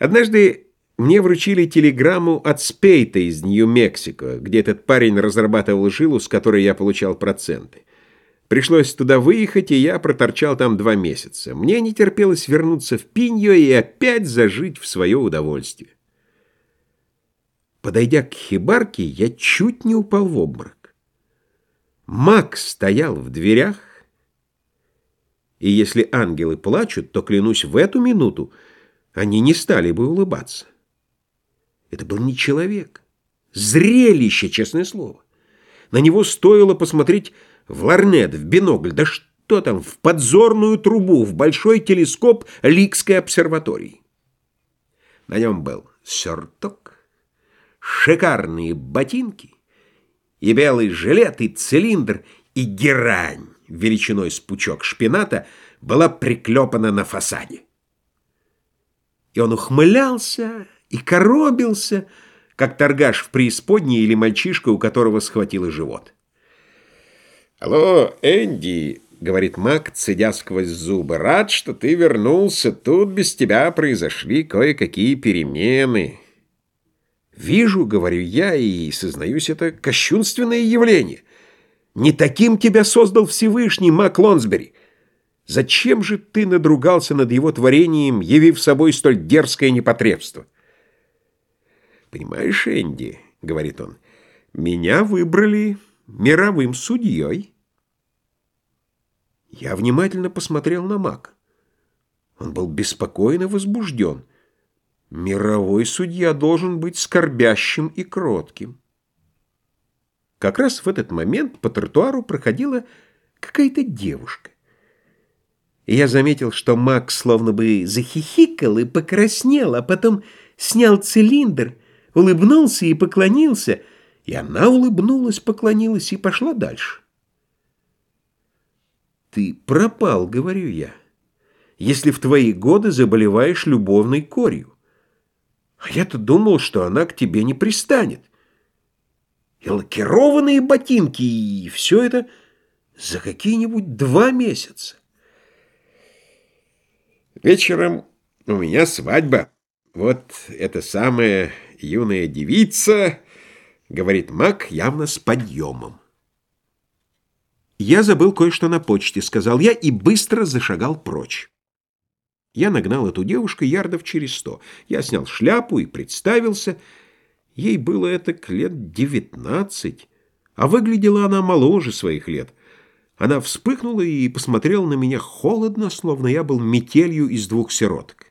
Однажды мне вручили телеграмму от Спейта из Нью-Мексико, где этот парень разрабатывал жилу, с которой я получал проценты. Пришлось туда выехать, и я проторчал там два месяца. Мне не терпелось вернуться в Пиньо и опять зажить в свое удовольствие. Подойдя к хибарке, я чуть не упал в обморок. Макс стоял в дверях, и если ангелы плачут, то, клянусь, в эту минуту они не стали бы улыбаться. Это был не человек. Зрелище, честное слово. На него стоило посмотреть в ларнет, в бинокль, да что там, в подзорную трубу, в большой телескоп Ликской обсерватории. На нем был сюртук, шикарные ботинки и белый жилет, и цилиндр, и герань величиной с пучок шпината была приклепана на фасаде. И он ухмылялся и коробился, как торгаш в преисподней или мальчишка, у которого схватило живот. «Алло, Энди!» — говорит Мак, цедя сквозь зубы. «Рад, что ты вернулся. Тут без тебя произошли кое-какие перемены». «Вижу», — говорю я, и, сознаюсь, это кощунственное явление. Не таким тебя создал Всевышний, Мак Лонсбери. Зачем же ты надругался над его творением, явив собой столь дерзкое непотребство? «Понимаешь, Энди, — говорит он, — меня выбрали мировым судьей». Я внимательно посмотрел на Мак. Он был беспокойно возбужден. Мировой судья должен быть скорбящим и кротким. Как раз в этот момент по тротуару проходила какая-то девушка и я заметил, что Макс словно бы захихикал и покраснел, а потом снял цилиндр, улыбнулся и поклонился, и она улыбнулась, поклонилась и пошла дальше. «Ты пропал», — говорю я, — «если в твои годы заболеваешь любовной корью. А я-то думал, что она к тебе не пристанет. И лакированные ботинки, и все это за какие-нибудь два месяца. Вечером у меня свадьба. Вот эта самая юная девица, говорит Мак явно с подъемом. Я забыл кое-что на почте, сказал я и быстро зашагал прочь. Я нагнал эту девушку ярдов через сто. Я снял шляпу и представился. Ей было это лет девятнадцать, а выглядела она моложе своих лет — она вспыхнула и посмотрела на меня холодно, словно я был метелью из двух сироток.